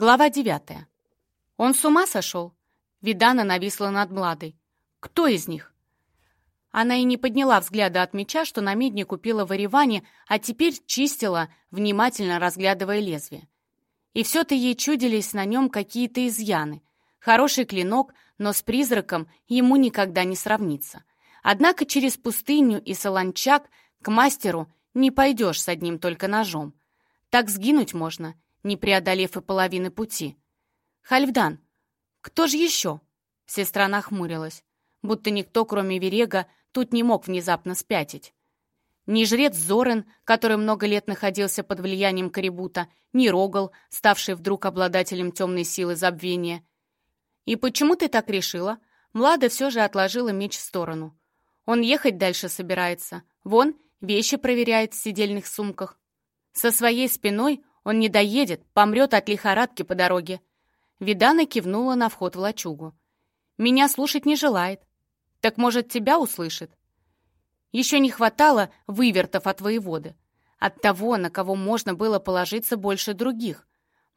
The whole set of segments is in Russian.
Глава девятая. Он с ума сошел? Видана нависла над Младой. Кто из них? Она и не подняла взгляда от меча, что на медне купила в Ереване, а теперь чистила, внимательно разглядывая лезвие. И все-то ей чудились на нем какие-то изъяны. Хороший клинок, но с призраком ему никогда не сравнится. Однако через пустыню и солончак к мастеру не пойдешь с одним только ножом. Так сгинуть можно, не преодолев и половины пути. «Хальфдан, кто же еще?» Сестра нахмурилась, будто никто, кроме Верега, тут не мог внезапно спятить. Ни жрец Зорен, который много лет находился под влиянием Карибута, ни Рогал, ставший вдруг обладателем темной силы забвения. «И почему ты так решила?» Млада все же отложила меч в сторону. Он ехать дальше собирается. Вон, вещи проверяет в сидельных сумках. Со своей спиной он не доедет, помрет от лихорадки по дороге. Видана кивнула на вход в лачугу. «Меня слушать не желает. Так, может, тебя услышит?» Еще не хватало вывертов от воеводы. От того, на кого можно было положиться больше других.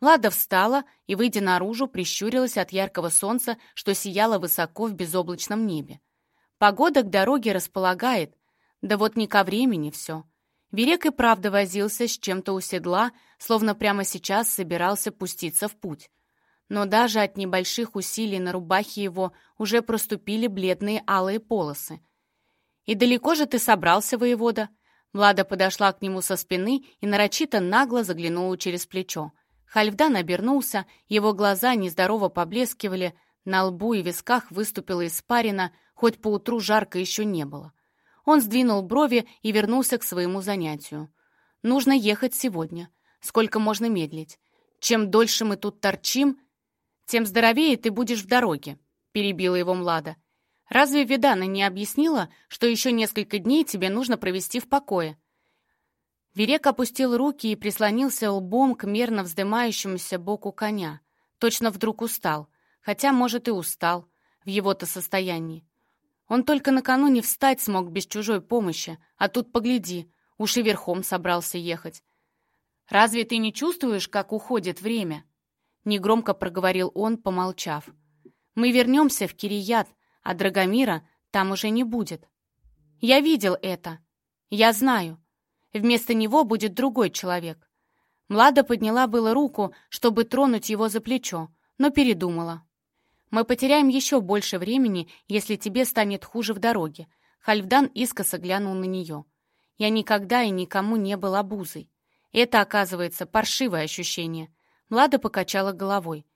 Лада встала и, выйдя наружу, прищурилась от яркого солнца, что сияло высоко в безоблачном небе. Погода к дороге располагает, да вот не ко времени все. Верек и правда возился с чем-то у седла, словно прямо сейчас собирался пуститься в путь. Но даже от небольших усилий на рубахе его уже проступили бледные алые полосы. «И далеко же ты собрался, воевода?» Влада подошла к нему со спины и нарочито нагло заглянула через плечо. Хальфдан обернулся, его глаза нездорово поблескивали, на лбу и висках выступила испарина, хоть поутру жарко еще не было. Он сдвинул брови и вернулся к своему занятию. «Нужно ехать сегодня. Сколько можно медлить? Чем дольше мы тут торчим, тем здоровее ты будешь в дороге», — перебила его Млада. «Разве Видана не объяснила, что еще несколько дней тебе нужно провести в покое?» Верек опустил руки и прислонился лбом к мерно вздымающемуся боку коня. Точно вдруг устал, хотя, может, и устал в его-то состоянии. Он только накануне встать смог без чужой помощи, а тут погляди, уж и верхом собрался ехать. «Разве ты не чувствуешь, как уходит время?» Негромко проговорил он, помолчав. «Мы вернемся в Кирият, а Драгомира там уже не будет. Я видел это. Я знаю. Вместо него будет другой человек». Млада подняла было руку, чтобы тронуть его за плечо, но передумала. Мы потеряем еще больше времени, если тебе станет хуже в дороге». Хальфдан искоса глянул на нее. «Я никогда и никому не был обузой. Это, оказывается, паршивое ощущение». Млада покачала головой.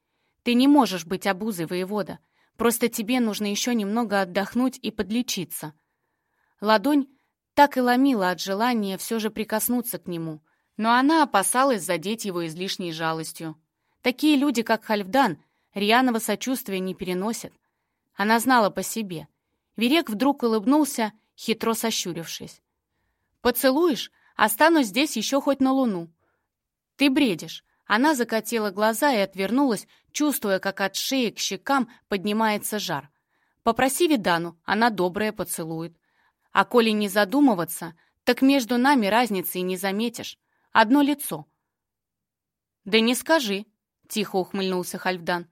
«Ты не можешь быть обузой, воевода. Просто тебе нужно еще немного отдохнуть и подлечиться». Ладонь так и ломила от желания все же прикоснуться к нему, но она опасалась задеть его излишней жалостью. Такие люди, как Хальфдан, Рьяного сочувствия не переносит. Она знала по себе. Верек вдруг улыбнулся, хитро сощурившись. «Поцелуешь? Останусь здесь еще хоть на луну». «Ты бредишь». Она закатила глаза и отвернулась, чувствуя, как от шеи к щекам поднимается жар. «Попроси Видану, она добрая поцелует. А коли не задумываться, так между нами разницы и не заметишь. Одно лицо». «Да не скажи», — тихо ухмыльнулся Хальфдан.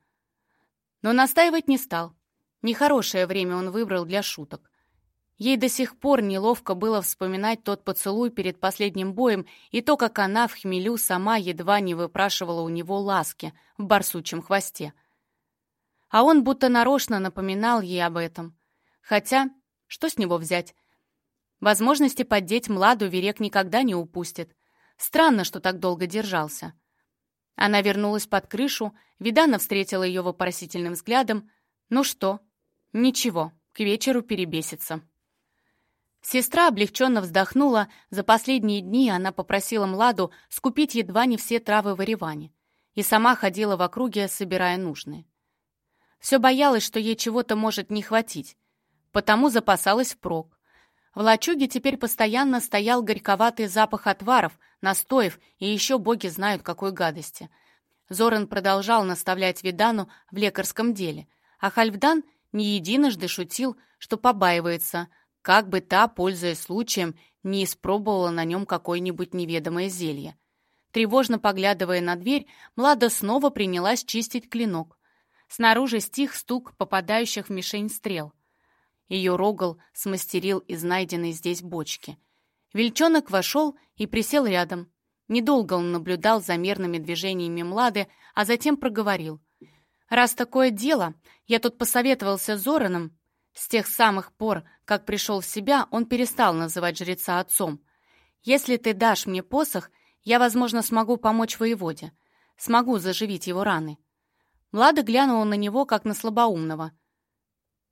Но настаивать не стал. Нехорошее время он выбрал для шуток. Ей до сих пор неловко было вспоминать тот поцелуй перед последним боем и то, как она в хмелю сама едва не выпрашивала у него ласки в барсучьем хвосте. А он будто нарочно напоминал ей об этом. Хотя, что с него взять? Возможности поддеть Младу Верек никогда не упустит. Странно, что так долго держался. Она вернулась под крышу, Видана встретила ее вопросительным взглядом. «Ну что?» «Ничего, к вечеру перебесится». Сестра облегченно вздохнула. За последние дни она попросила Младу скупить едва не все травы в Ереване. И сама ходила в округе, собирая нужные. Все боялась, что ей чего-то может не хватить. Потому запасалась впрок. В лачуге теперь постоянно стоял горьковатый запах отваров, настоев и еще боги знают какой гадости. Зоран продолжал наставлять Видану в лекарском деле, а Хальфдан не единожды шутил, что побаивается, как бы та, пользуясь случаем, не испробовала на нем какое-нибудь неведомое зелье. Тревожно поглядывая на дверь, Млада снова принялась чистить клинок. Снаружи стих стук попадающих в мишень стрел. Ее рогал смастерил из найденной здесь бочки. Вельчонок вошел и присел рядом. Недолго он наблюдал за мерными движениями Млады, а затем проговорил. «Раз такое дело, я тут посоветовался с Зораном. С тех самых пор, как пришел в себя, он перестал называть жреца отцом. Если ты дашь мне посох, я, возможно, смогу помочь воеводе. Смогу заживить его раны». Млада глянула на него, как на слабоумного.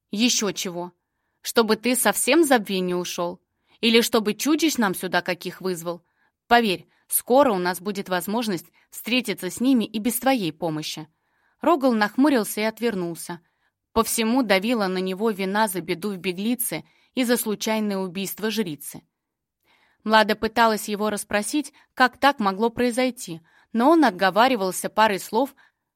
«Еще чего? Чтобы ты совсем в забвение ушел? Или чтобы чудищ нам сюда каких вызвал? Поверь, скоро у нас будет возможность встретиться с ними и без твоей помощи». Рогал нахмурился и отвернулся. По всему давила на него вина за беду в беглице и за случайное убийство жрицы. Млада пыталась его расспросить, как так могло произойти, но он отговаривался парой слов,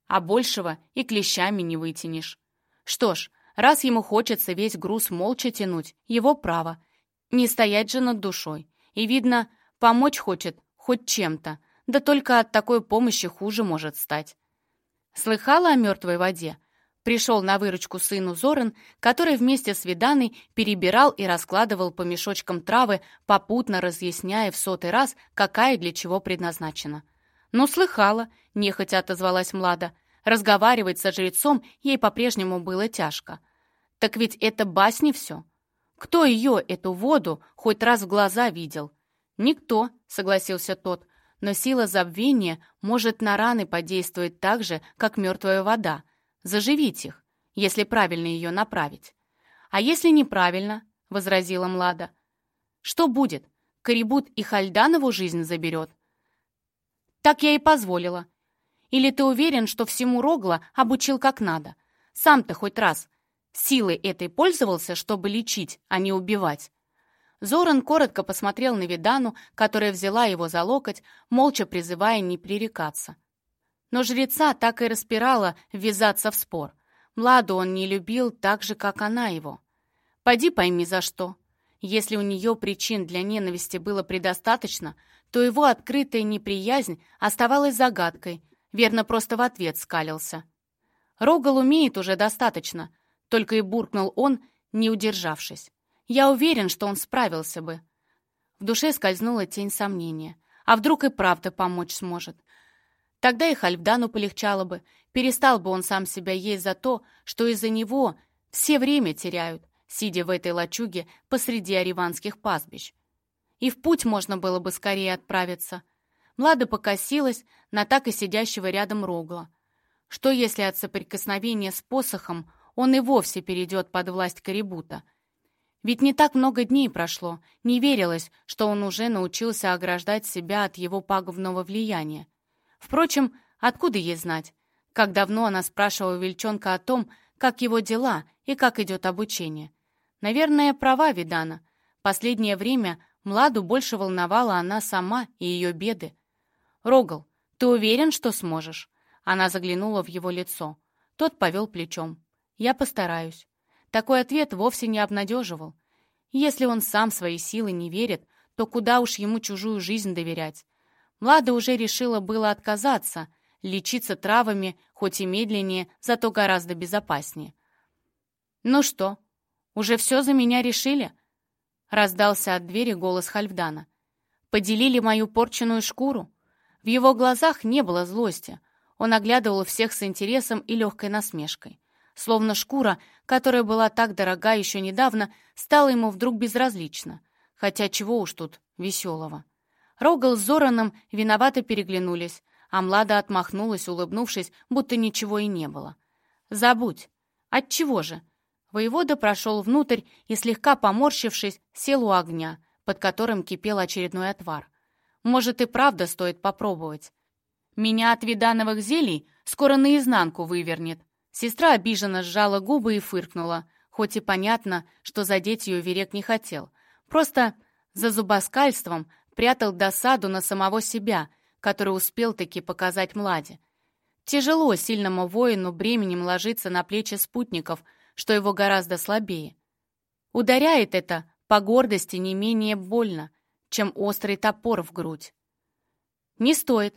а большего и клещами не вытянешь. Что ж, раз ему хочется весь груз молча тянуть, его право. Не стоять же над душой. И, видно, помочь хочет хоть чем-то, да только от такой помощи хуже может стать. Слыхала о мертвой воде? Пришел на выручку сыну Зоран, который вместе с Виданой перебирал и раскладывал по мешочкам травы, попутно разъясняя в сотый раз, какая для чего предназначена. «Ну, слыхала», — нехотя отозвалась Млада. Разговаривать со жрецом ей по-прежнему было тяжко. «Так ведь это басни все. Кто ее, эту воду, хоть раз в глаза видел?» «Никто», — согласился тот, «но сила забвения может на раны подействовать так же, как мертвая вода, заживить их, если правильно ее направить». «А если неправильно?» — возразила Млада. «Что будет? Корибут и Хальданову жизнь заберет?» Так я и позволила. Или ты уверен, что всему Рогла обучил как надо? Сам-то хоть раз силой этой пользовался, чтобы лечить, а не убивать?» Зоран коротко посмотрел на Видану, которая взяла его за локоть, молча призывая не пререкаться. Но жреца так и распирала ввязаться в спор. Младу он не любил так же, как она его. Пойди пойми за что. Если у нее причин для ненависти было предостаточно, то его открытая неприязнь оставалась загадкой, верно просто в ответ скалился. «Рогал умеет уже достаточно», — только и буркнул он, не удержавшись. «Я уверен, что он справился бы». В душе скользнула тень сомнения. А вдруг и правда помочь сможет? Тогда и Хальфдану полегчало бы, перестал бы он сам себя есть за то, что из-за него все время теряют, сидя в этой лачуге посреди ариванских пастбищ и в путь можно было бы скорее отправиться. Млада покосилась на так и сидящего рядом Рогла. Что если от соприкосновения с посохом он и вовсе перейдет под власть Карибута? Ведь не так много дней прошло, не верилось, что он уже научился ограждать себя от его пагубного влияния. Впрочем, откуда ей знать? Как давно она спрашивала Вельчонка о том, как его дела и как идет обучение. Наверное, права Видана. Последнее время Младу больше волновала она сама и ее беды. «Рогал, ты уверен, что сможешь?» Она заглянула в его лицо. Тот повел плечом. «Я постараюсь». Такой ответ вовсе не обнадеживал. Если он сам свои силы не верит, то куда уж ему чужую жизнь доверять? Млада уже решила было отказаться, лечиться травами, хоть и медленнее, зато гораздо безопаснее. «Ну что, уже все за меня решили?» Раздался от двери голос Хальфдана. «Поделили мою порченную шкуру?» В его глазах не было злости. Он оглядывал всех с интересом и легкой насмешкой. Словно шкура, которая была так дорога еще недавно, стала ему вдруг безразлична. Хотя чего уж тут веселого. Рогал с Зораном виновато переглянулись, а Млада отмахнулась, улыбнувшись, будто ничего и не было. «Забудь. Отчего же?» Воевода прошел внутрь и, слегка поморщившись, сел у огня, под которым кипел очередной отвар. Может, и правда стоит попробовать. Меня от видановых зелий скоро наизнанку вывернет. Сестра обиженно сжала губы и фыркнула, хоть и понятно, что задеть ее Верек не хотел. Просто за зубоскальством прятал досаду на самого себя, который успел таки показать Младе. Тяжело сильному воину бременем ложиться на плечи спутников — что его гораздо слабее. Ударяет это по гордости не менее больно, чем острый топор в грудь. «Не стоит».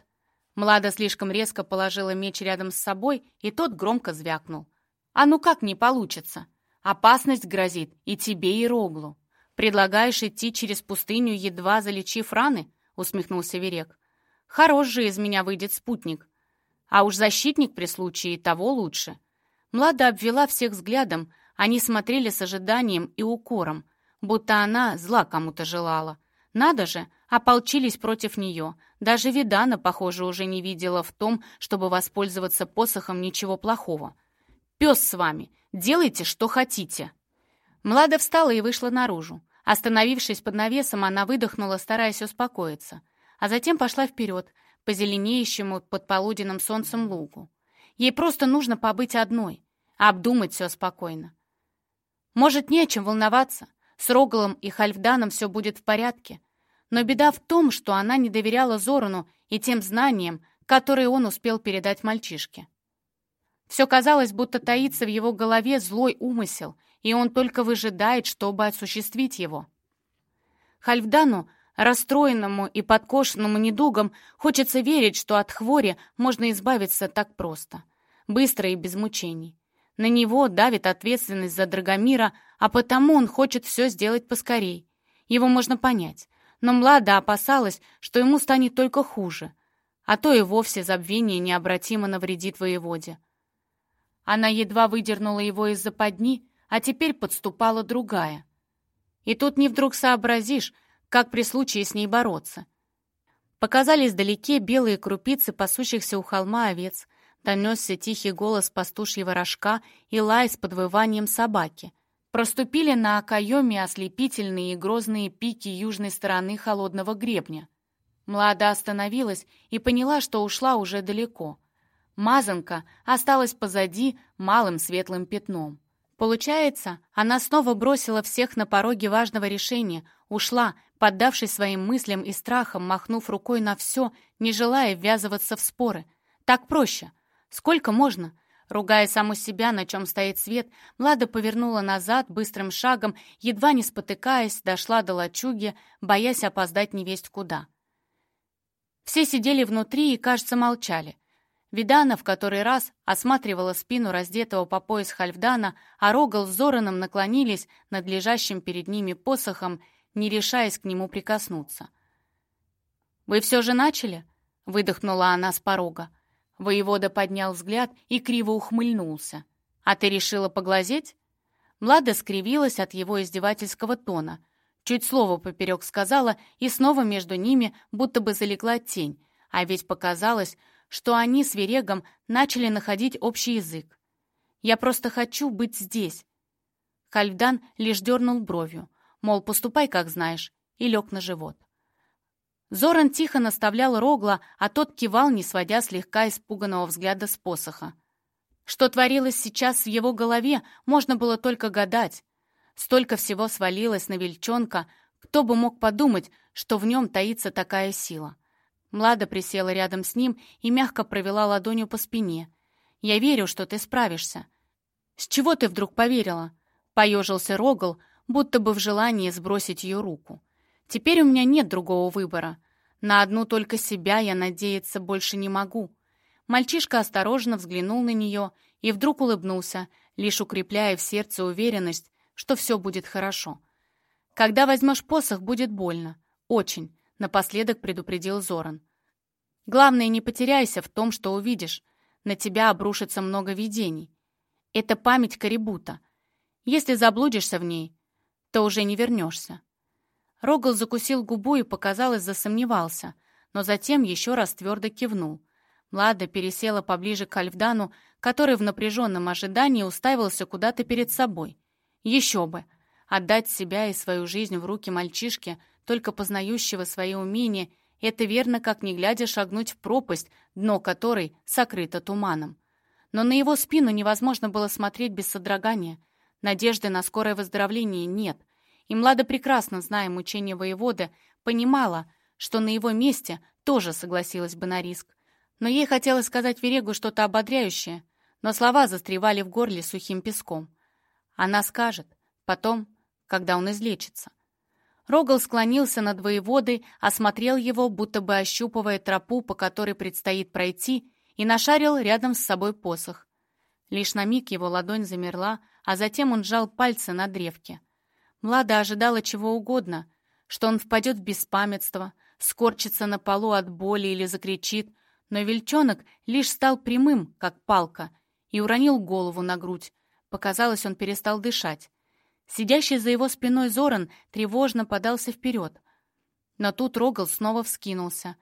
Млада слишком резко положила меч рядом с собой, и тот громко звякнул. «А ну как не получится? Опасность грозит и тебе, и Роглу. Предлагаешь идти через пустыню, едва залечив раны?» — усмехнулся Верек. «Хорош же из меня выйдет спутник. А уж защитник при случае того лучше». Млада обвела всех взглядом, они смотрели с ожиданием и укором, будто она зла кому-то желала. Надо же, ополчились против нее. Даже Видана, похоже, уже не видела в том, чтобы воспользоваться посохом ничего плохого. «Пес с вами! Делайте, что хотите!» Млада встала и вышла наружу. Остановившись под навесом, она выдохнула, стараясь успокоиться, а затем пошла вперед, по зеленеющему под полуденным солнцем лугу. Ей просто нужно побыть одной, обдумать все спокойно. Может, не о чем волноваться. С Рогалом и Хальфданом все будет в порядке. Но беда в том, что она не доверяла Зорану и тем знаниям, которые он успел передать мальчишке. Все казалось, будто таится в его голове злой умысел, и он только выжидает, чтобы осуществить его. Хальфдану, расстроенному и подкошенному недугом, хочется верить, что от хвори можно избавиться так просто, быстро и без мучений. На него давит ответственность за Драгомира, а потому он хочет все сделать поскорей. Его можно понять. Но Млада опасалась, что ему станет только хуже, а то и вовсе забвение необратимо навредит воеводе. Она едва выдернула его из западни, а теперь подступала другая. И тут не вдруг сообразишь, как при случае с ней бороться. Показались вдалеке белые крупицы пасущихся у холма овец — Донесся тихий голос пастушьего рожка и лай с подвыванием собаки. Проступили на окоеме ослепительные и грозные пики южной стороны холодного гребня. Млада остановилась и поняла, что ушла уже далеко. Мазанка осталась позади малым светлым пятном. Получается, она снова бросила всех на пороге важного решения, ушла, поддавшись своим мыслям и страхам, махнув рукой на все, не желая ввязываться в споры. Так проще. Сколько можно? Ругая саму себя, на чем стоит свет, Млада повернула назад быстрым шагом, едва не спотыкаясь, дошла до лачуги, боясь опоздать невесть куда. Все сидели внутри и, кажется, молчали. Видана в который раз осматривала спину раздетого по пояс Хальфдана, а Рогал с Зораном наклонились над лежащим перед ними посохом, не решаясь к нему прикоснуться. «Вы все же начали?» — выдохнула она с порога. Воевода поднял взгляд и криво ухмыльнулся. «А ты решила поглазеть?» Млада скривилась от его издевательского тона. Чуть слово поперек сказала, и снова между ними будто бы залегла тень, а ведь показалось, что они с Верегом начали находить общий язык. «Я просто хочу быть здесь». Хальфдан лишь дернул бровью, мол, поступай, как знаешь, и лег на живот. Зоран тихо наставлял Рогла, а тот кивал, не сводя слегка испуганного взгляда с посоха. Что творилось сейчас в его голове, можно было только гадать. Столько всего свалилось на Вельчонка, кто бы мог подумать, что в нем таится такая сила. Млада присела рядом с ним и мягко провела ладонью по спине. «Я верю, что ты справишься». «С чего ты вдруг поверила?» Поежился Рогл, будто бы в желании сбросить ее руку. Теперь у меня нет другого выбора. На одну только себя я надеяться больше не могу. Мальчишка осторожно взглянул на нее и вдруг улыбнулся, лишь укрепляя в сердце уверенность, что все будет хорошо. «Когда возьмешь посох, будет больно. Очень», — напоследок предупредил Зоран. «Главное, не потеряйся в том, что увидишь. На тебя обрушится много видений. Это память Карибута. Если заблудишься в ней, то уже не вернешься. Рогал закусил губу и, показалось, засомневался, но затем еще раз твердо кивнул. Млада пересела поближе к Альфдану, который в напряженном ожидании уставился куда-то перед собой. Еще бы! Отдать себя и свою жизнь в руки мальчишки, только познающего свои умения, это верно, как не глядя шагнуть в пропасть, дно которой сокрыто туманом. Но на его спину невозможно было смотреть без содрогания. Надежды на скорое выздоровление нет. И Млада, прекрасно зная мучения воеводы, понимала, что на его месте тоже согласилась бы на риск. Но ей хотелось сказать Верегу что-то ободряющее, но слова застревали в горле сухим песком. Она скажет, потом, когда он излечится. Рогал склонился над воеводой, осмотрел его, будто бы ощупывая тропу, по которой предстоит пройти, и нашарил рядом с собой посох. Лишь на миг его ладонь замерла, а затем он сжал пальцы на древке. Млада ожидала чего угодно, что он впадет в беспамятство, скорчится на полу от боли или закричит, но вельчонок лишь стал прямым, как палка, и уронил голову на грудь. Показалось, он перестал дышать. Сидящий за его спиной Зоран тревожно подался вперед. Но тут Рогал снова вскинулся.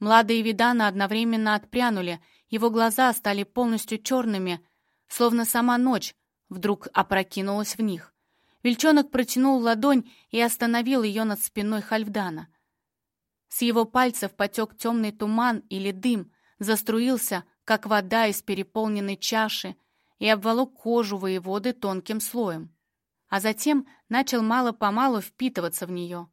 Младые Видана одновременно отпрянули, его глаза стали полностью черными, словно сама ночь вдруг опрокинулась в них. Вельчонок протянул ладонь и остановил ее над спиной Хальфдана. С его пальцев потек темный туман или дым, заструился, как вода из переполненной чаши, и обволок кожу воеводы тонким слоем а затем начал мало-помалу впитываться в нее.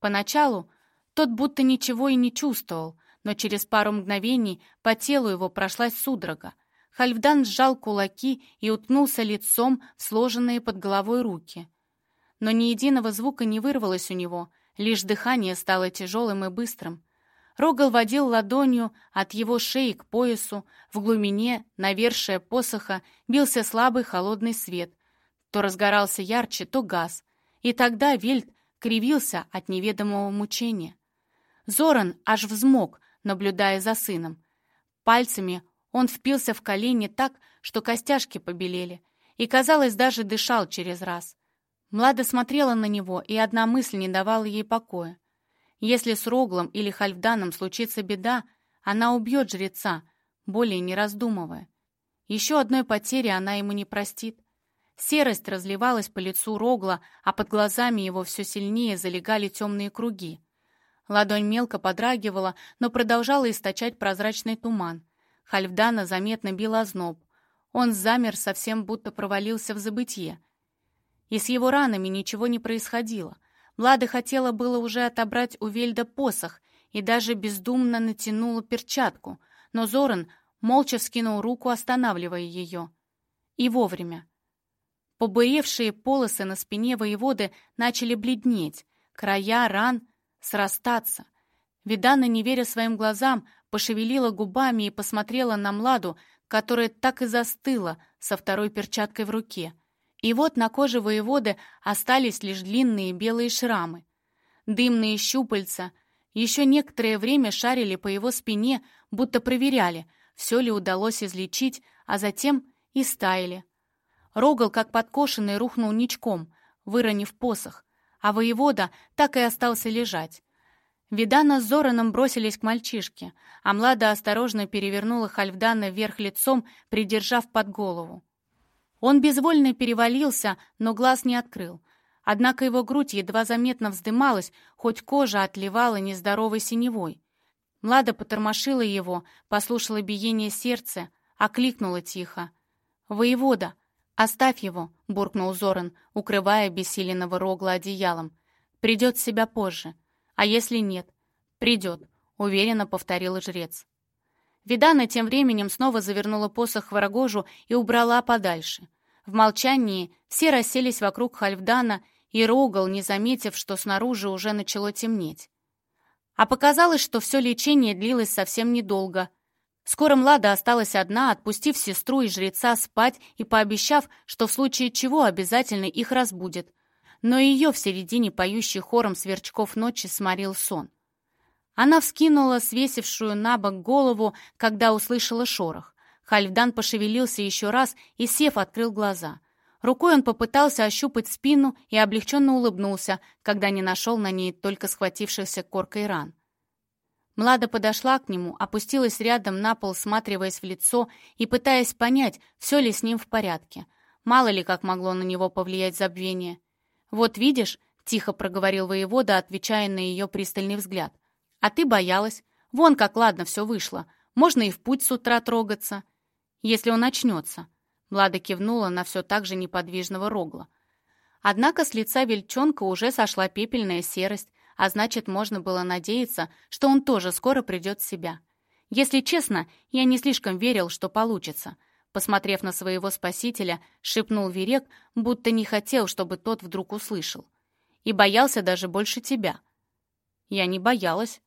Поначалу тот будто ничего и не чувствовал, но через пару мгновений по телу его прошлась судорога. Хальфдан сжал кулаки и уткнулся лицом в сложенные под головой руки. Но ни единого звука не вырвалось у него, лишь дыхание стало тяжелым и быстрым. Рогал водил ладонью от его шеи к поясу, в глубине, навершие посоха, бился слабый холодный свет — то разгорался ярче, то газ. И тогда Вельт кривился от неведомого мучения. Зоран аж взмок, наблюдая за сыном. Пальцами он впился в колени так, что костяшки побелели, и, казалось, даже дышал через раз. Млада смотрела на него, и одна мысль не давала ей покоя. Если с Роглом или Хальфданом случится беда, она убьет жреца, более не раздумывая. Еще одной потери она ему не простит. Серость разливалась по лицу Рогла, а под глазами его все сильнее залегали темные круги. Ладонь мелко подрагивала, но продолжала источать прозрачный туман. Хальфдана заметно бил озноб. Он замер, совсем будто провалился в забытье. И с его ранами ничего не происходило. Влада хотела было уже отобрать у Вельда посох и даже бездумно натянула перчатку, но Зоран молча вскинул руку, останавливая ее. И вовремя. Побуревшие полосы на спине воеводы начали бледнеть, края ран срастаться. Видана, не веря своим глазам, пошевелила губами и посмотрела на Младу, которая так и застыла со второй перчаткой в руке. И вот на коже воеводы остались лишь длинные белые шрамы. Дымные щупальца еще некоторое время шарили по его спине, будто проверяли, все ли удалось излечить, а затем и стаяли, Рогал, как подкошенный, рухнул ничком, выронив посох, а воевода так и остался лежать. Видана с Зораном бросились к мальчишке, а Млада осторожно перевернула Хальфдана вверх лицом, придержав под голову. Он безвольно перевалился, но глаз не открыл. Однако его грудь едва заметно вздымалась, хоть кожа отливала нездоровой синевой. Млада потормошила его, послушала биение сердца, окликнула тихо. «Воевода!» «Оставь его», — буркнул Зоран, укрывая бессиленного рогла одеялом. «Придет себя позже. А если нет?» «Придет», — уверенно повторил жрец. Видана тем временем снова завернула посох в рогожу и убрала подальше. В молчании все расселись вокруг Хальфдана, и Рогал, не заметив, что снаружи уже начало темнеть. А показалось, что все лечение длилось совсем недолго — Скоро Млада осталась одна, отпустив сестру и жреца спать и пообещав, что в случае чего обязательно их разбудит. Но ее в середине поющий хором сверчков ночи сморил сон. Она вскинула свесившую на бок голову, когда услышала шорох. Хальфдан пошевелился еще раз и, сев, открыл глаза. Рукой он попытался ощупать спину и облегченно улыбнулся, когда не нашел на ней только схватившихся коркой ран. Млада подошла к нему, опустилась рядом на пол, сматриваясь в лицо и пытаясь понять, все ли с ним в порядке. Мало ли, как могло на него повлиять забвение. «Вот видишь», — тихо проговорил воевода, отвечая на ее пристальный взгляд. «А ты боялась. Вон как ладно все вышло. Можно и в путь с утра трогаться. Если он очнется». Млада кивнула на все так же неподвижного рогла. Однако с лица вельчонка уже сошла пепельная серость, а значит, можно было надеяться, что он тоже скоро придет в себя. Если честно, я не слишком верил, что получится. Посмотрев на своего спасителя, шепнул Верек, будто не хотел, чтобы тот вдруг услышал. и боялся даже больше тебя». «Я не боялась».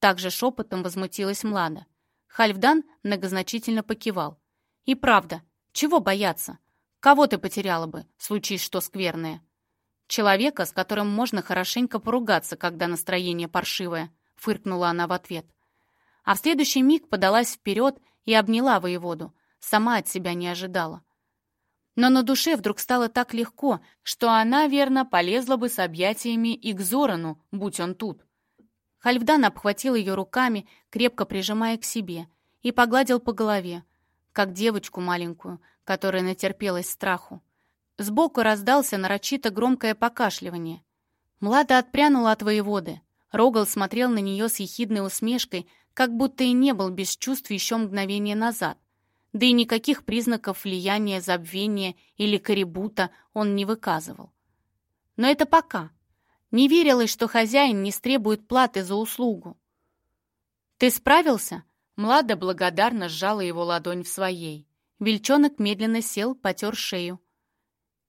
Также шепотом возмутилась Млада. Хальфдан многозначительно покивал. «И правда, чего бояться? Кого ты потеряла бы, случись что скверное?» «Человека, с которым можно хорошенько поругаться, когда настроение паршивое», — фыркнула она в ответ. А в следующий миг подалась вперед и обняла воеводу. Сама от себя не ожидала. Но на душе вдруг стало так легко, что она, верно, полезла бы с объятиями и к Зорану, будь он тут. Хальфдан обхватил ее руками, крепко прижимая к себе, и погладил по голове, как девочку маленькую, которая натерпелась страху. Сбоку раздался нарочито громкое покашливание. Млада отпрянула от воеводы. Рогал смотрел на нее с ехидной усмешкой, как будто и не был без чувств еще мгновение назад. Да и никаких признаков влияния, забвения или корибута он не выказывал. Но это пока. Не верилось, что хозяин не стребует платы за услугу. «Ты справился?» Млада благодарно сжала его ладонь в своей. Вельчонок медленно сел, потер шею.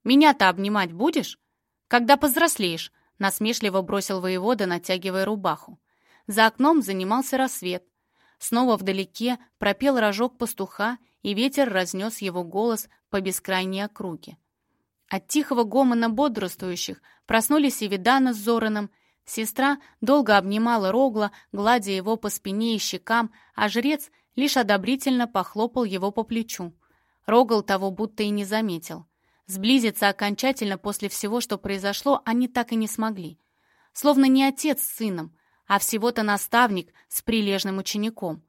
«Меня-то обнимать будешь? Когда повзрослеешь?» — насмешливо бросил воевода, натягивая рубаху. За окном занимался рассвет. Снова вдалеке пропел рожок пастуха, и ветер разнес его голос по бескрайней округе. От тихого гомона бодрствующих проснулись и Видана с Зораном. Сестра долго обнимала Рогла, гладя его по спине и щекам, а жрец лишь одобрительно похлопал его по плечу. Рогал того будто и не заметил. Сблизиться окончательно после всего, что произошло, они так и не смогли. Словно не отец с сыном, а всего-то наставник с прилежным учеником.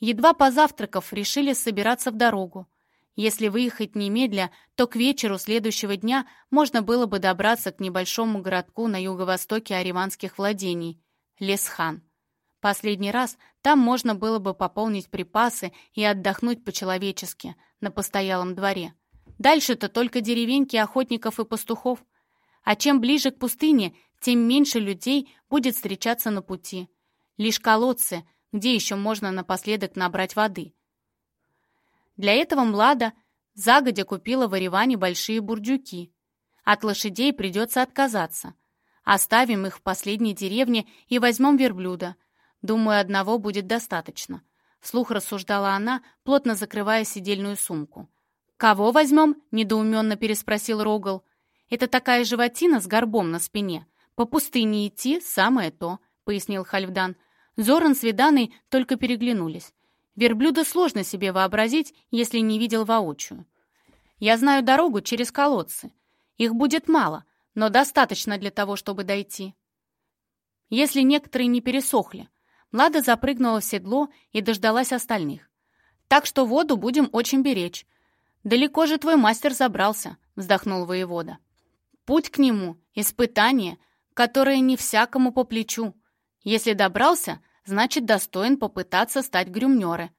Едва позавтракав, решили собираться в дорогу. Если выехать немедля, то к вечеру следующего дня можно было бы добраться к небольшому городку на юго-востоке ариванских владений — Лесхан. Последний раз там можно было бы пополнить припасы и отдохнуть по-человечески на постоялом дворе. Дальше-то только деревеньки охотников и пастухов. А чем ближе к пустыне, тем меньше людей будет встречаться на пути. Лишь колодцы, где еще можно напоследок набрать воды. Для этого Млада загодя купила в Ореване большие бурдюки. От лошадей придется отказаться. Оставим их в последней деревне и возьмем верблюда. Думаю, одного будет достаточно. Вслух рассуждала она, плотно закрывая сидельную сумку. «Кого возьмем?» — недоуменно переспросил Рогал. «Это такая животина с горбом на спине. «По пустыне идти — самое то», — пояснил Хальфдан. Зоран с Виданой только переглянулись. Верблюда сложно себе вообразить, если не видел воочию. «Я знаю дорогу через колодцы. Их будет мало, но достаточно для того, чтобы дойти». Если некоторые не пересохли, Млада запрыгнула в седло и дождалась остальных. «Так что воду будем очень беречь. Далеко же твой мастер забрался», — вздохнул воевода. «Путь к нему — испытание — которое не всякому по плечу. Если добрался, значит, достоин попытаться стать грюмнёры.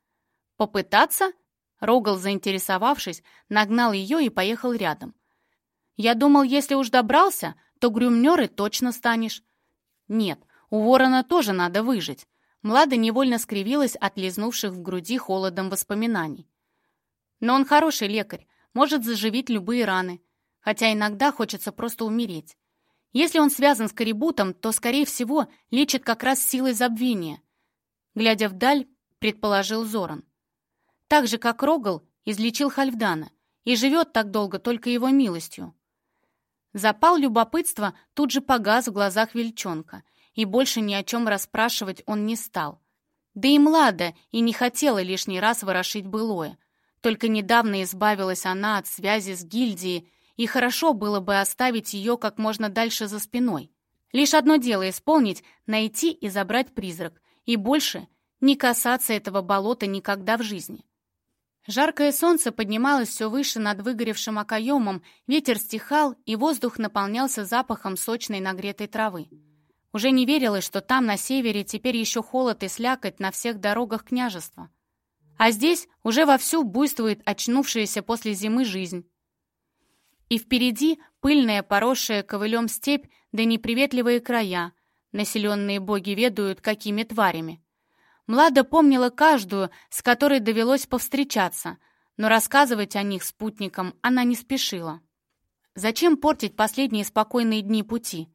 Попытаться? Рогал, заинтересовавшись, нагнал ее и поехал рядом. Я думал, если уж добрался, то грюмнёры точно станешь. Нет, у ворона тоже надо выжить. Млада невольно скривилась от лизнувших в груди холодом воспоминаний. Но он хороший лекарь, может заживить любые раны, хотя иногда хочется просто умереть. Если он связан с Карибутом, то, скорее всего, лечит как раз силой забвения. Глядя вдаль, предположил Зоран. Так же, как Рогал излечил Хальфдана, и живет так долго только его милостью. Запал любопытства тут же погас в глазах Вельчонка, и больше ни о чем расспрашивать он не стал. Да и Млада и не хотела лишний раз ворошить былое. Только недавно избавилась она от связи с гильдией и хорошо было бы оставить ее как можно дальше за спиной. Лишь одно дело исполнить — найти и забрать призрак, и больше не касаться этого болота никогда в жизни. Жаркое солнце поднималось все выше над выгоревшим окоемом, ветер стихал, и воздух наполнялся запахом сочной нагретой травы. Уже не верилось, что там, на севере, теперь еще холод и слякоть на всех дорогах княжества. А здесь уже вовсю буйствует очнувшаяся после зимы жизнь. И впереди пыльная, поросшая ковылем степь, да неприветливые края, населенные боги ведают какими тварями. Млада помнила каждую, с которой довелось повстречаться, но рассказывать о них спутникам она не спешила. Зачем портить последние спокойные дни пути?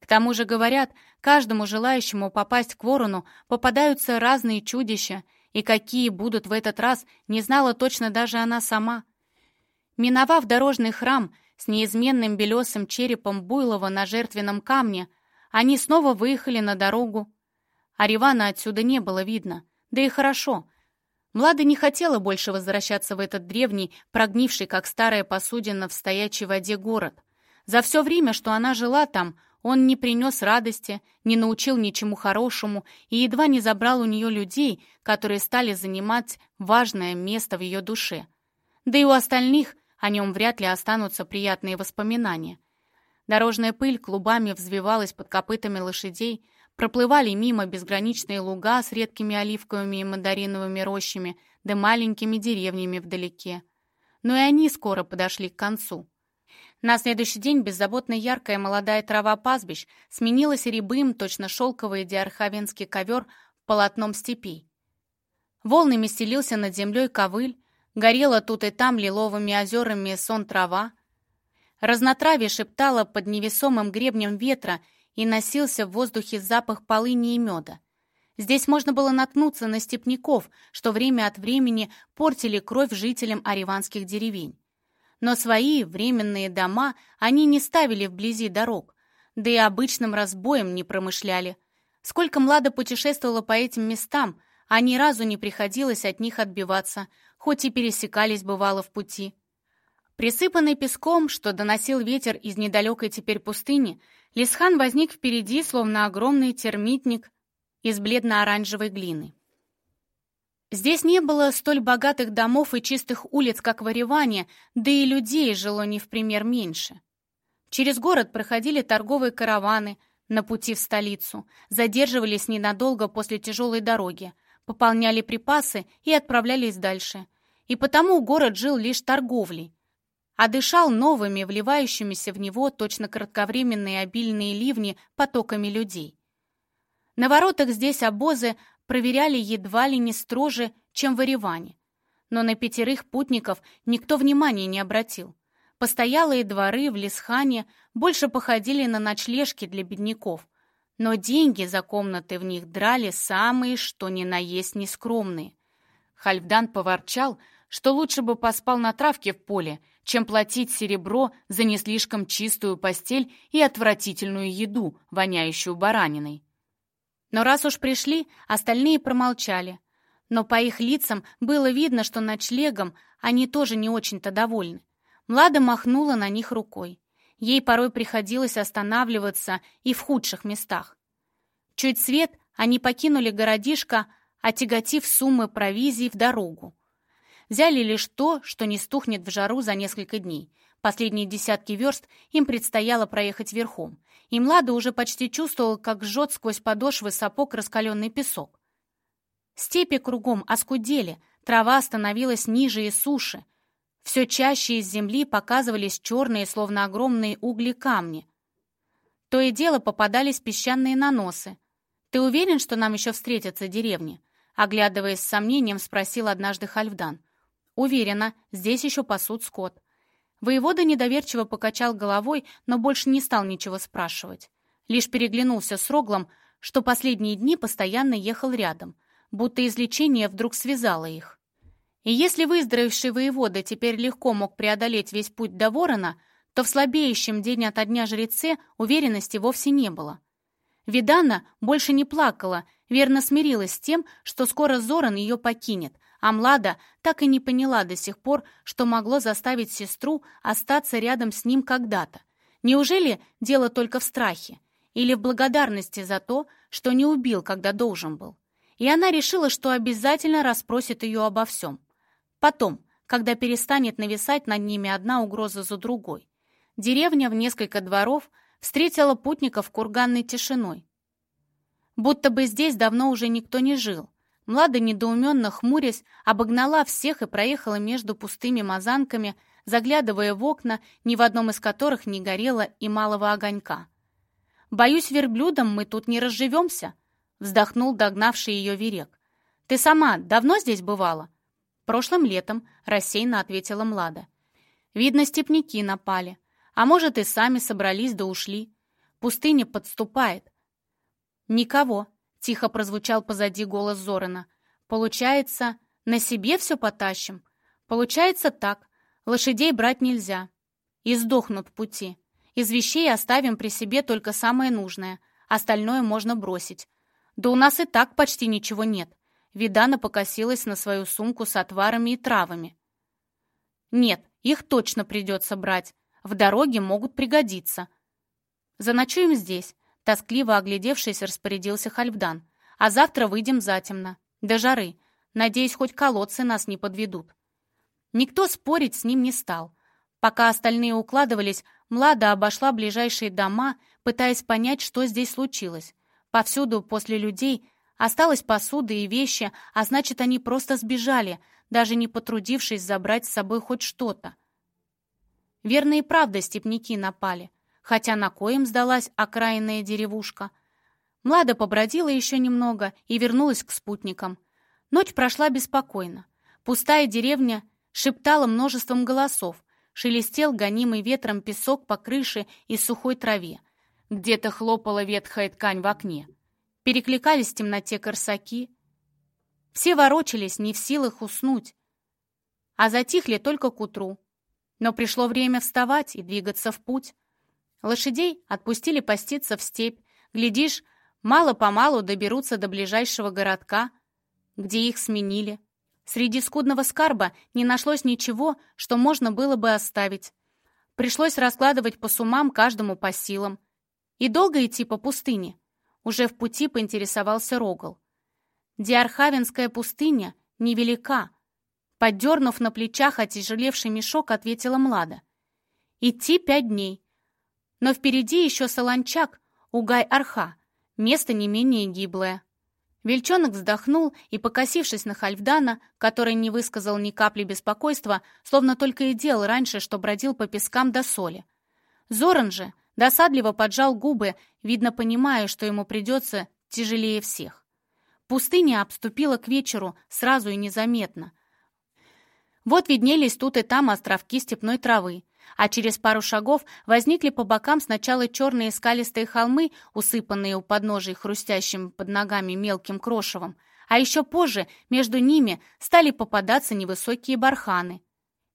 К тому же, говорят, каждому желающему попасть к ворону попадаются разные чудища, и какие будут в этот раз, не знала точно даже она сама. Миновав дорожный храм с неизменным белесым черепом Буйлова на жертвенном камне, они снова выехали на дорогу. Аривана отсюда не было видно, да и хорошо. Млада не хотела больше возвращаться в этот древний, прогнивший, как старая посудина в стоячей воде город. За все время, что она жила там, он не принес радости, не научил ничему хорошему и едва не забрал у нее людей, которые стали занимать важное место в ее душе. Да и у остальных о нем вряд ли останутся приятные воспоминания. Дорожная пыль клубами взвивалась под копытами лошадей, Проплывали мимо безграничные луга с редкими оливковыми и мандариновыми рощами, да маленькими деревнями вдалеке. Но и они скоро подошли к концу. На следующий день беззаботно яркая молодая трава пастбищ сменилась рябым, точно шелковый диарховенский ковер полотном степей. Волнами стелился над землей ковыль, горела тут и там лиловыми озерами сон трава. Разнотравие шептало под невесомым гребнем ветра и носился в воздухе запах полыни и меда. Здесь можно было наткнуться на степняков, что время от времени портили кровь жителям ариванских деревень. Но свои временные дома они не ставили вблизи дорог, да и обычным разбоем не промышляли. Сколько Млада путешествовала по этим местам, а ни разу не приходилось от них отбиваться, хоть и пересекались бывало в пути. Присыпанный песком, что доносил ветер из недалекой теперь пустыни, Лисхан возник впереди, словно огромный термитник из бледно-оранжевой глины. Здесь не было столь богатых домов и чистых улиц, как в Ореване, да и людей жило не в пример меньше. Через город проходили торговые караваны на пути в столицу, задерживались ненадолго после тяжелой дороги, пополняли припасы и отправлялись дальше. И потому город жил лишь торговлей, а дышал новыми, вливающимися в него точно кратковременные обильные ливни потоками людей. На воротах здесь обозы проверяли едва ли не строже, чем в Ереване. Но на пятерых путников никто внимания не обратил. Постоялые дворы в Лисхане больше походили на ночлежки для бедняков, но деньги за комнаты в них драли самые, что ни на есть нескромные. Хальфдан поворчал, что лучше бы поспал на травке в поле, чем платить серебро за не слишком чистую постель и отвратительную еду, воняющую бараниной. Но раз уж пришли, остальные промолчали. Но по их лицам было видно, что ночлегом они тоже не очень-то довольны. Млада махнула на них рукой. Ей порой приходилось останавливаться и в худших местах. Чуть свет они покинули городишко, отяготив суммы провизии в дорогу. Взяли лишь то, что не стухнет в жару за несколько дней. Последние десятки верст им предстояло проехать верхом, и Млада уже почти чувствовал, как жжет сквозь подошвы сапог раскаленный песок. Степи кругом оскудели, трава становилась ниже и суше. Все чаще из земли показывались черные, словно огромные угли камни. То и дело попадались песчаные наносы. «Ты уверен, что нам еще встретятся деревни?» Оглядываясь с сомнением, спросил однажды Хальфдан. «Уверена, здесь еще пасут скот». Воевода недоверчиво покачал головой, но больше не стал ничего спрашивать. Лишь переглянулся с Роглом, что последние дни постоянно ехал рядом, будто излечение вдруг связало их. И если выздоровевший воевода теперь легко мог преодолеть весь путь до Ворона, то в слабеющем день ото дня жреце уверенности вовсе не было. Видана больше не плакала, верно смирилась с тем, что скоро Зоран ее покинет, а Млада так и не поняла до сих пор, что могло заставить сестру остаться рядом с ним когда-то. Неужели дело только в страхе? Или в благодарности за то, что не убил, когда должен был? И она решила, что обязательно расспросит ее обо всем. Потом, когда перестанет нависать над ними одна угроза за другой. Деревня в несколько дворов встретила путников курганной тишиной. Будто бы здесь давно уже никто не жил, Млада, недоуменно хмурясь, обогнала всех и проехала между пустыми мазанками, заглядывая в окна, ни в одном из которых не горело и малого огонька. «Боюсь, верблюдом мы тут не разживемся», — вздохнул догнавший ее Верек. «Ты сама давно здесь бывала?» «Прошлым летом», — рассеянно ответила Млада. «Видно, степняки напали. А может, и сами собрались да ушли. Пустыня подступает. «Никого», — тихо прозвучал позади голос Зорана. «Получается, на себе все потащим? Получается так. Лошадей брать нельзя. И сдохнут пути. Из вещей оставим при себе только самое нужное. Остальное можно бросить. Да у нас и так почти ничего нет. Видана покосилась на свою сумку с отварами и травами. Нет, их точно придется брать. В дороге могут пригодиться. Заночуем здесь. Тоскливо оглядевшись, распорядился Хальфдан. А завтра выйдем затемно. До жары. Надеюсь, хоть колодцы нас не подведут. Никто спорить с ним не стал. Пока остальные укладывались, Млада обошла ближайшие дома, пытаясь понять, что здесь случилось. Повсюду после людей осталась посуда и вещи, а значит, они просто сбежали, даже не потрудившись забрать с собой хоть что-то. Верно и правда степняки напали, хотя на коем сдалась окраинная деревушка. Млада побродила еще немного и вернулась к спутникам. Ночь прошла беспокойно. Пустая деревня шептала множеством голосов, шелестел гонимый ветром песок по крыше и сухой траве. Где-то хлопала ветхая ткань в окне. Перекликались в темноте корсаки. Все ворочались, не в силах уснуть, а затихли только к утру. Но пришло время вставать и двигаться в путь. Лошадей отпустили поститься в степь. Глядишь, мало-помалу доберутся до ближайшего городка, где их сменили. Среди скудного скарба не нашлось ничего, что можно было бы оставить. Пришлось раскладывать по сумам каждому по силам. И долго идти по пустыне? Уже в пути поинтересовался Рогал. Диархавинская пустыня невелика. Поддернув на плечах отяжелевший мешок, ответила Млада. Идти пять дней. Но впереди еще Солончак, Угай-Арха, место не менее гиблое. Вельчонок вздохнул и, покосившись на Хальфдана, который не высказал ни капли беспокойства, словно только и делал раньше, что бродил по пескам до соли. Зоран же досадливо поджал губы, видно, понимая, что ему придется тяжелее всех. Пустыня обступила к вечеру сразу и незаметно. Вот виднелись тут и там островки степной травы, а через пару шагов возникли по бокам сначала черные скалистые холмы, усыпанные у подножий хрустящим под ногами мелким крошевом, а еще позже между ними стали попадаться невысокие барханы.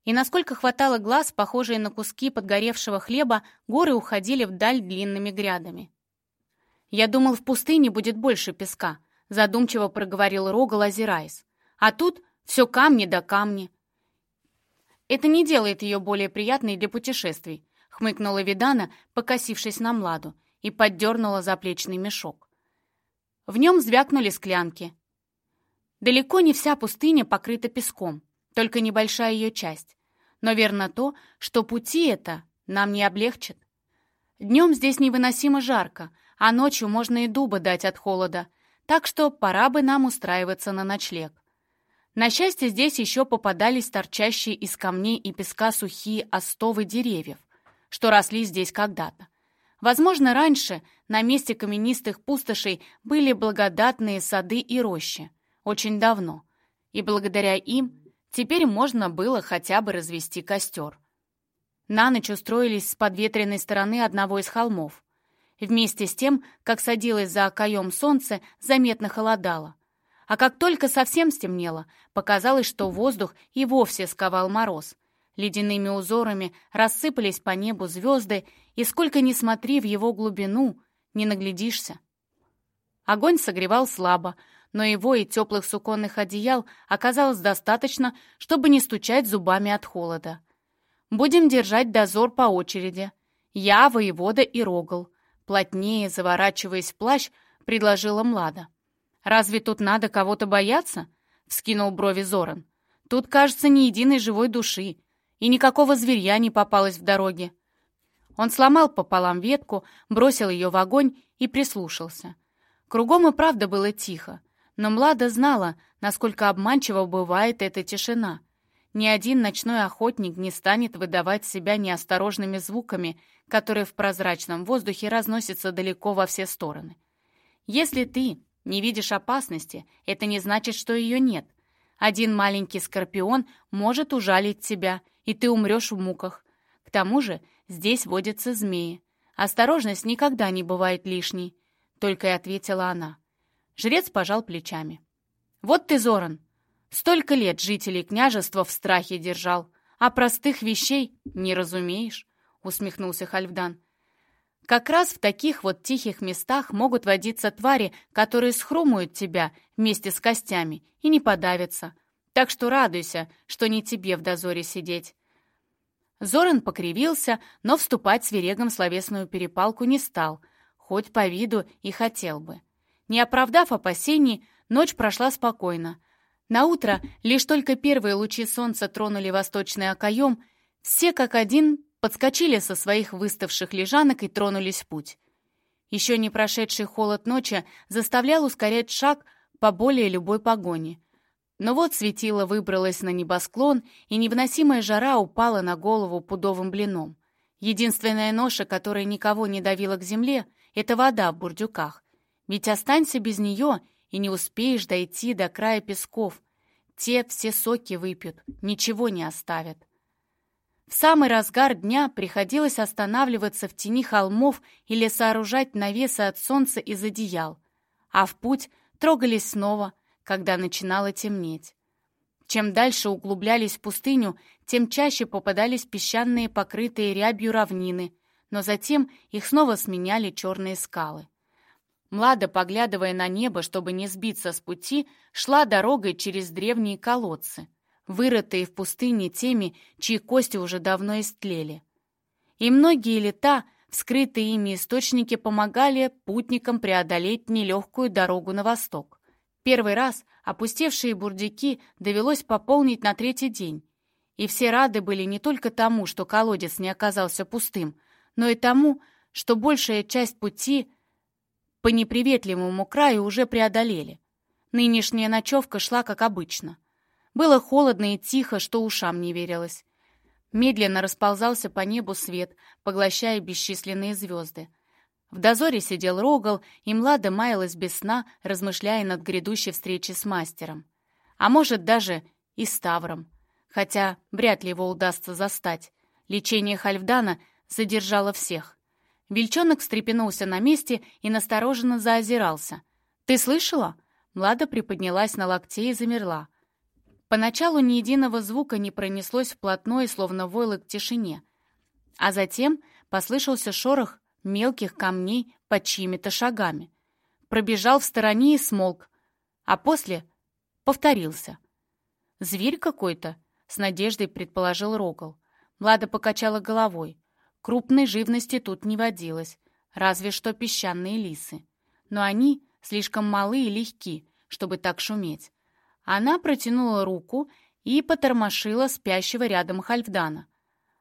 И насколько хватало глаз, похожие на куски подгоревшего хлеба, горы уходили вдаль длинными грядами. «Я думал, в пустыне будет больше песка», — задумчиво проговорил Рогал, озираясь. «А тут все камни да камни. Это не делает ее более приятной для путешествий», — хмыкнула Видана, покосившись на Младу, и поддернула заплечный мешок. В нем звякнули склянки. Далеко не вся пустыня покрыта песком, только небольшая ее часть. Но верно то, что пути это нам не облегчит. Днем здесь невыносимо жарко, а ночью можно и дуба дать от холода, так что пора бы нам устраиваться на ночлег. На счастье, здесь еще попадались торчащие из камней и песка сухие остовы деревьев, что росли здесь когда-то. Возможно, раньше на месте каменистых пустошей были благодатные сады и рощи, очень давно, и благодаря им теперь можно было хотя бы развести костер. На ночь устроились с подветренной стороны одного из холмов. Вместе с тем, как садилось за окоем солнце, заметно холодало. А как только совсем стемнело, показалось, что воздух и вовсе сковал мороз. Ледяными узорами рассыпались по небу звезды, и сколько ни смотри в его глубину, не наглядишься. Огонь согревал слабо, но его и теплых суконных одеял оказалось достаточно, чтобы не стучать зубами от холода. «Будем держать дозор по очереди. Я, воевода и рогал», плотнее заворачиваясь в плащ, предложила Млада. «Разве тут надо кого-то бояться?» — вскинул брови Зоран. «Тут, кажется, ни единой живой души, и никакого зверя не попалось в дороге». Он сломал пополам ветку, бросил ее в огонь и прислушался. Кругом и правда было тихо, но Млада знала, насколько обманчиво бывает эта тишина. Ни один ночной охотник не станет выдавать себя неосторожными звуками, которые в прозрачном воздухе разносятся далеко во все стороны. Если ты не видишь опасности, это не значит, что ее нет. Один маленький скорпион может ужалить тебя, и ты умрешь в муках. К тому же здесь водятся змеи. Осторожность никогда не бывает лишней, только и ответила она. Жрец пожал плечами. Вот ты, Зоран, столько лет жителей княжества в страхе держал, а простых вещей не разумеешь, усмехнулся Хальфдан. Как раз в таких вот тихих местах могут водиться твари, которые схрумают тебя вместе с костями и не подавятся. Так что радуйся, что не тебе в дозоре сидеть. Зоран покривился, но вступать с Верегом словесную перепалку не стал, хоть по виду и хотел бы. Не оправдав опасений, ночь прошла спокойно. На утро лишь только первые лучи солнца тронули восточный окоем, все как один подскочили со своих выставших лежанок и тронулись в путь. Еще не прошедший холод ночи заставлял ускорять шаг по более любой погоне. Но вот светило выбралось на небосклон, и невыносимая жара упала на голову пудовым блином. Единственная ноша, которая никого не давила к земле, — это вода в бурдюках. Ведь останься без нее, и не успеешь дойти до края песков. Те все соки выпьют, ничего не оставят. В самый разгар дня приходилось останавливаться в тени холмов или сооружать навесы от солнца из одеял, а в путь трогались снова, когда начинало темнеть. Чем дальше углублялись в пустыню, тем чаще попадались песчаные, покрытые рябью равнины, но затем их снова сменяли черные скалы. Млада, поглядывая на небо, чтобы не сбиться с пути, шла дорогой через древние колодцы — вырытые в пустыне теми, чьи кости уже давно истлели. И многие лета вскрытые ими источники помогали путникам преодолеть нелегкую дорогу на восток. Первый раз опустевшие бурдюки довелось пополнить на третий день, и все рады были не только тому, что колодец не оказался пустым, но и тому, что большая часть пути по неприветливому краю уже преодолели. Нынешняя ночевка шла как обычно — было холодно и тихо, что ушам не верилось. Медленно расползался по небу свет, поглощая бесчисленные звезды. В дозоре сидел Рогал, и Млада маялась без сна, размышляя над грядущей встречей с мастером. А может, даже и Ставром. Хотя вряд ли его удастся застать. Лечение Хальфдана задержало всех. Вельчонок встрепенулся на месте и настороженно заозирался. «Ты слышала?» Млада приподнялась на локте и замерла. Поначалу ни единого звука не пронеслось вплотную, словно войлок к тишине. А затем послышался шорох мелких камней под чьими-то шагами. Пробежал в стороне и смолк, а после повторился. «Зверь какой-то», — с надеждой предположил Рогал. Влада покачала головой. Крупной живности тут не водилось, разве что песчаные лисы. Но они слишком малы и легки, чтобы так шуметь. Она протянула руку и потормошила спящего рядом Хальфдана.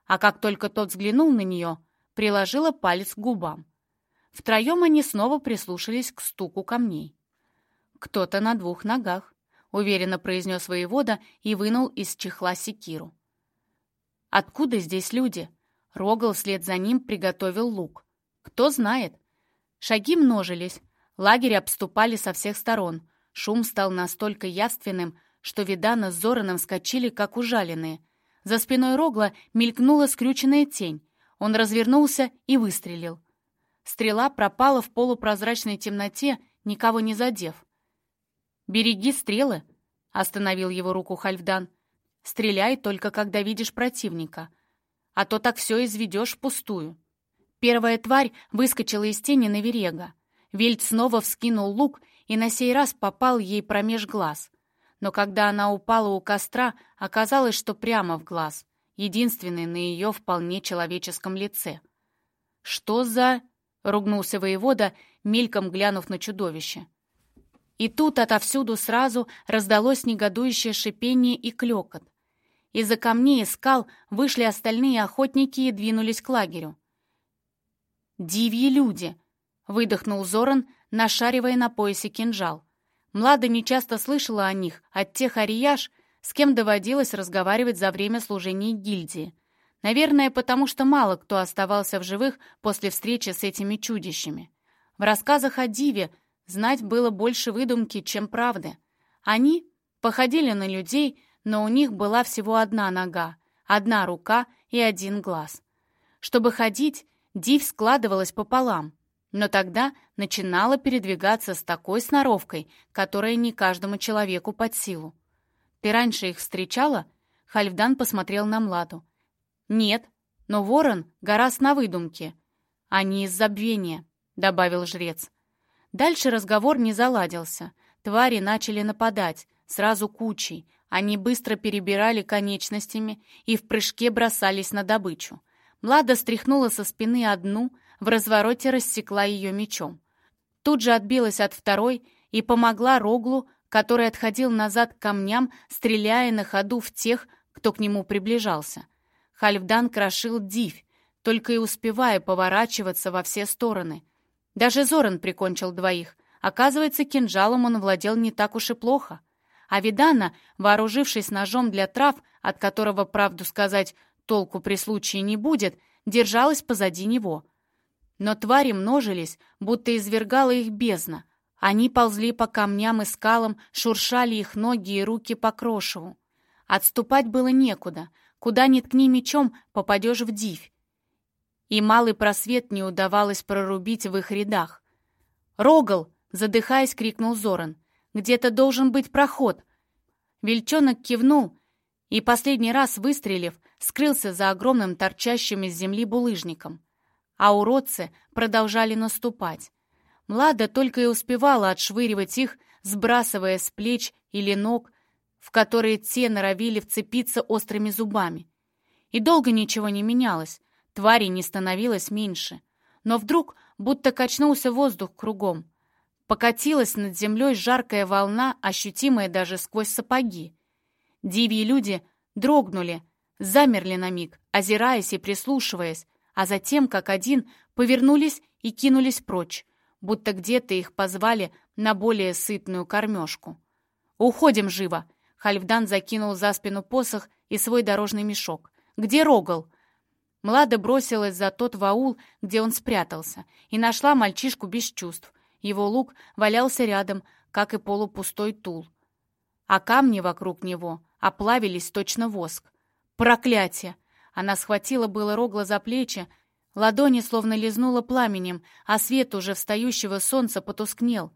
А как только тот взглянул на нее, приложила палец к губам. Втроем они снова прислушались к стуку камней. «Кто-то на двух ногах», — уверенно произнес воевода и вынул из чехла секиру. «Откуда здесь люди?» Рогал вслед за ним приготовил лук. «Кто знает?» Шаги множились, лагерь обступали со всех сторон — Шум стал настолько явственным, что Видана с Зораном вскочили, как ужаленные. За спиной Рогла мелькнула скрюченная тень. Он развернулся и выстрелил. Стрела пропала в полупрозрачной темноте, никого не задев. «Береги стрелы!» — остановил его руку Хальфдан. «Стреляй только, когда видишь противника, а то так все изведешь впустую». Первая тварь выскочила из тени на Верега. Вельт снова вскинул лук и на сей раз попал ей промеж глаз. Но когда она упала у костра, оказалось, что прямо в глаз, единственный на ее вполне человеческом лице. «Что за...» — ругнулся воевода, мельком глянув на чудовище. И тут отовсюду сразу раздалось негодующее шипение и клекот. Из-за камней и скал вышли остальные охотники и двинулись к лагерю. «Дивьи люди!» — выдохнул Зоран, нашаривая на поясе кинжал. Млада нечасто слышала о них от тех арияж, с кем доводилось разговаривать за время служения гильдии. Наверное, потому что мало кто оставался в живых после встречи с этими чудищами. В рассказах о Диве знать было больше выдумки, чем правды. Они походили на людей, но у них была всего одна нога, одна рука и один глаз. Чтобы ходить, Див складывалась пополам, но тогда начинала передвигаться с такой сноровкой, которая не каждому человеку под силу. «Ты раньше их встречала?» Хальфдан посмотрел на Младу. «Нет, но ворон гораздо на выдумке. Они из забвения», — добавил жрец. Дальше разговор не заладился. Твари начали нападать, сразу кучей. Они быстро перебирали конечностями и в прыжке бросались на добычу. Млада стряхнула со спины одну, в развороте рассекла ее мечом. Тут же отбилась от второй и помогла Роглу, который отходил назад к камням, стреляя на ходу в тех, кто к нему приближался. Хальфдан крошил дивь, только и успевая поворачиваться во все стороны. Даже Зоран прикончил двоих. Оказывается, кинжалом он владел не так уж и плохо. А Видана, вооружившись ножом для трав, от которого, правду сказать, толку при случае не будет, держалась позади него. Но твари множились, будто извергала их бездна. Они ползли по камням и скалам, шуршали их ноги и руки по крошеву. Отступать было некуда. Куда ни ткни мечом, попадешь в дивь и малый просвет не удавалось прорубить в их рядах. «Рогал!» — задыхаясь, крикнул Зоран. «Где-то должен быть проход!» Вельчонок кивнул и, последний раз выстрелив, скрылся за огромным торчащим из земли булыжником. А уродцы продолжали наступать. Млада только и успевала отшвыривать их, сбрасывая с плеч или ног, в которые те норовили вцепиться острыми зубами. И долго ничего не менялось. Тварей не становилось меньше. Но вдруг будто качнулся воздух кругом. Покатилась над землей жаркая волна, ощутимая даже сквозь сапоги. Дивьи люди дрогнули, замерли на миг, озираясь и прислушиваясь, а затем, как один, повернулись и кинулись прочь, будто где-то их позвали на более сытную кормежку. «Уходим живо!» Хальфдан закинул за спину посох и свой дорожный мешок. «Где Рогал?» Млада бросилась за тот ваул, где он спрятался, и нашла мальчишку без чувств. Его лук валялся рядом, как и полупустой тул. А камни вокруг него оплавились точно воск. Проклятие! Она схватила было Рогла за плечи, ладони словно лизнула пламенем, а свет уже встающего солнца потускнел.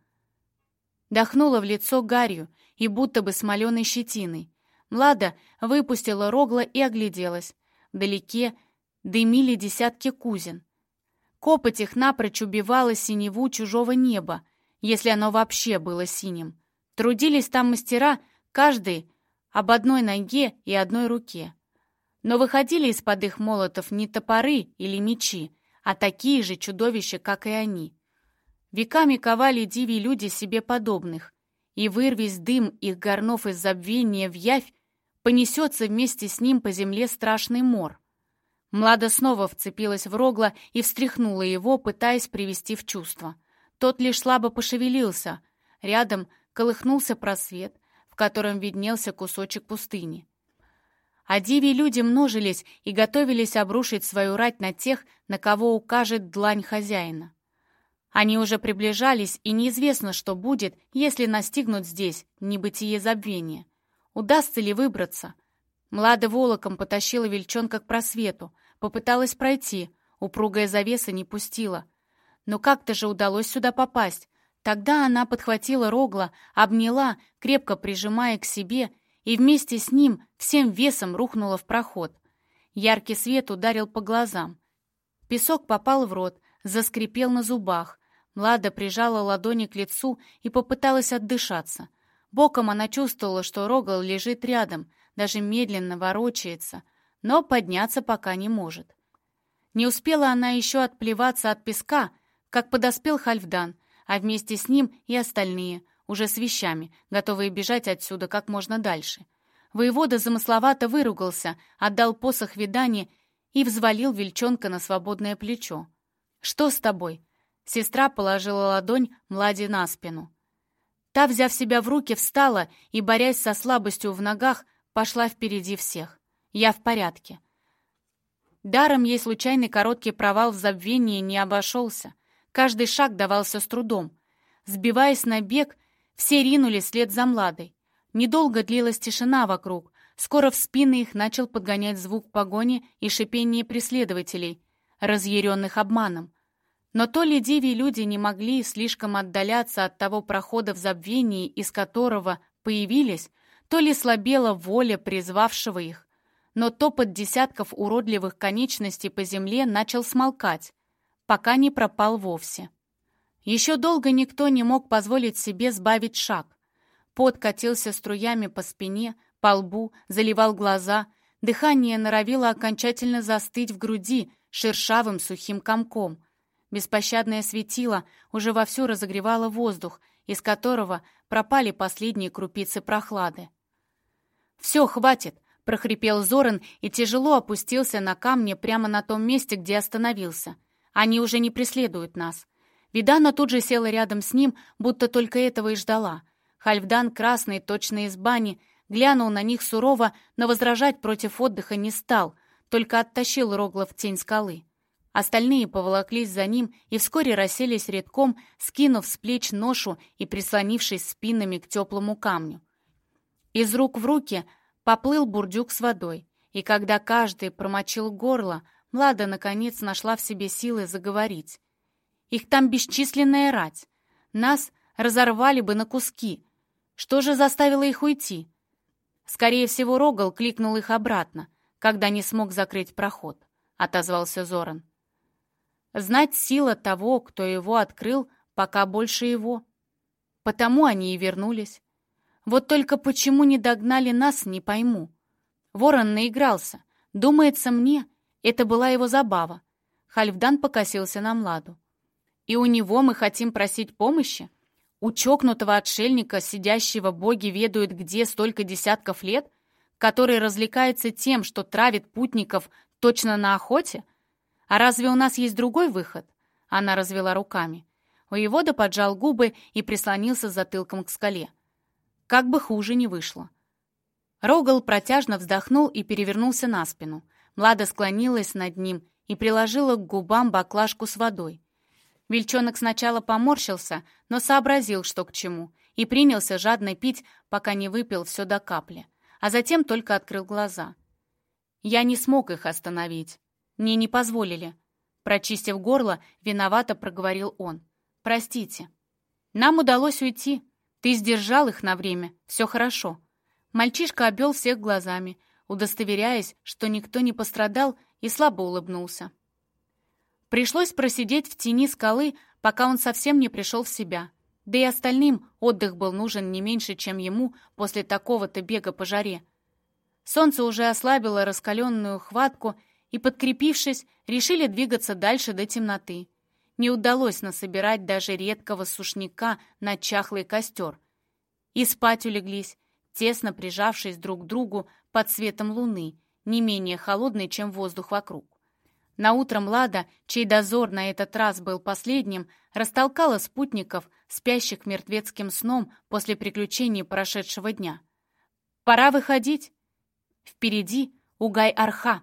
Дохнула в лицо гарью и будто бы смоленой щетиной. Млада выпустила Рогла и огляделась. Вдалеке дымили десятки кузин. Копоть их напрочь убивала синеву чужого неба, если оно вообще было синим. Трудились там мастера, каждый об одной ноге и одной руке. Но выходили из-под их молотов не топоры или мечи, а такие же чудовища, как и они. Веками ковали диви люди себе подобных, и вырвись дым их горнов из забвения в явь, понесется вместе с ним по земле страшный мор. Млада снова вцепилась в Рогла и встряхнула его, пытаясь привести в чувство. Тот лишь слабо пошевелился. Рядом колыхнулся просвет, в котором виднелся кусочек пустыни. А диви люди множились и готовились обрушить свою рать на тех, на кого укажет длань хозяина. Они уже приближались, и неизвестно, что будет, если настигнут здесь небытие забвения. Удастся ли выбраться? Млада волоком потащила вельчонка к просвету, Попыталась пройти, упругая завеса не пустила. Но как-то же удалось сюда попасть. Тогда она подхватила Рогла, обняла, крепко прижимая к себе, и вместе с ним всем весом рухнула в проход. Яркий свет ударил по глазам. Песок попал в рот, заскрипел на зубах. Млада прижала ладони к лицу и попыталась отдышаться. Боком она чувствовала, что Рогал лежит рядом, даже медленно ворочается, но подняться пока не может. Не успела она еще отплеваться от песка, как подоспел Хальфдан, а вместе с ним и остальные, уже с вещами, готовые бежать отсюда как можно дальше. Воевода замысловато выругался, отдал посох видани и взвалил вельчонка на свободное плечо. «Что с тобой?» Сестра положила ладонь Младе на спину. Та, взяв себя в руки, встала и, борясь со слабостью в ногах, пошла впереди всех. Я в порядке. Даром ей случайный короткий провал в забвении не обошелся. Каждый шаг давался с трудом. Сбиваясь на бег, все ринулись вслед за Младой. Недолго длилась тишина вокруг. Скоро в спины их начал подгонять звук погони и шипение преследователей. разъяренных обманом. Но то ли диви люди не могли слишком отдаляться от того прохода в забвении, из которого появились, то ли слабела воля призвавшего их. Но топот десятков уродливых конечностей по земле начал смолкать, пока не пропал вовсе. Еще долго никто не мог позволить себе сбавить шаг. Пот катился струями по спине, по лбу, заливал глаза, дыхание норовило окончательно застыть в груди шершавым сухим комком — Беспощадное светило уже вовсю разогревало воздух, из которого пропали последние крупицы прохлады. «Все, хватит!» — прохрипел Зоран и тяжело опустился на камни прямо на том месте, где остановился. «Они уже не преследуют нас». Видана тут же села рядом с ним, будто только этого и ждала. Хальфдан, красный, точно из бани, глянул на них сурово, но возражать против отдыха не стал, только оттащил Рогла в тень скалы. Остальные поволоклись за ним и вскоре расселись редком, скинув с плеч ношу и прислонившись спинами к теплому камню. Из рук в руки поплыл бурдюк с водой, и когда каждый промочил горло, Млада, наконец, нашла в себе силы заговорить. «Их там бесчисленная рать. Нас разорвали бы на куски. Что же заставило их уйти?» Скорее всего, Рогал кликнул их обратно, когда не смог закрыть проход, — отозвался Зоран. Знать сила того, кто его открыл, пока больше его. Потому они и вернулись. Вот только почему не догнали нас, не пойму. Ворон наигрался. Думается мне, это была его забава. Хальфдан покосился на Младу. И у него мы хотим просить помощи? У чокнутого отшельника, сидящего боги ведают где столько десятков лет, который развлекается тем, что травит путников точно на охоте? «А разве у нас есть другой выход?» Она развела руками. Воевода поджал губы и прислонился затылком к скале. Как бы хуже не вышло. Рогал протяжно вздохнул и перевернулся на спину. Млада склонилась над ним и приложила к губам баклажку с водой. Вельчонок сначала поморщился, но сообразил, что к чему, и принялся жадно пить, пока не выпил все до капли, а затем только открыл глаза. Я не смог их остановить. Мне не позволили. Прочистив горло, виновато проговорил он. Простите. Нам удалось уйти. Ты сдержал их на время. Все хорошо. Мальчишка обвел всех глазами, удостоверяясь, что никто не пострадал, и слабо улыбнулся. Пришлось просидеть в тени скалы, пока он совсем не пришел в себя. Да и остальным отдых был нужен не меньше, чем ему после такого-то бега по жаре. Солнце уже ослабило раскаленную хватку, и, подкрепившись, решили двигаться дальше до темноты. Не удалось насобирать даже редкого сушняка на чахлый костер. И спать улеглись, тесно прижавшись друг к другу под светом луны, не менее холодной, чем воздух вокруг. Наутро Лада, чей дозор на этот раз был последним, растолкала спутников, спящих мертвецким сном после приключений прошедшего дня. «Пора выходить. Впереди Угай-Арха».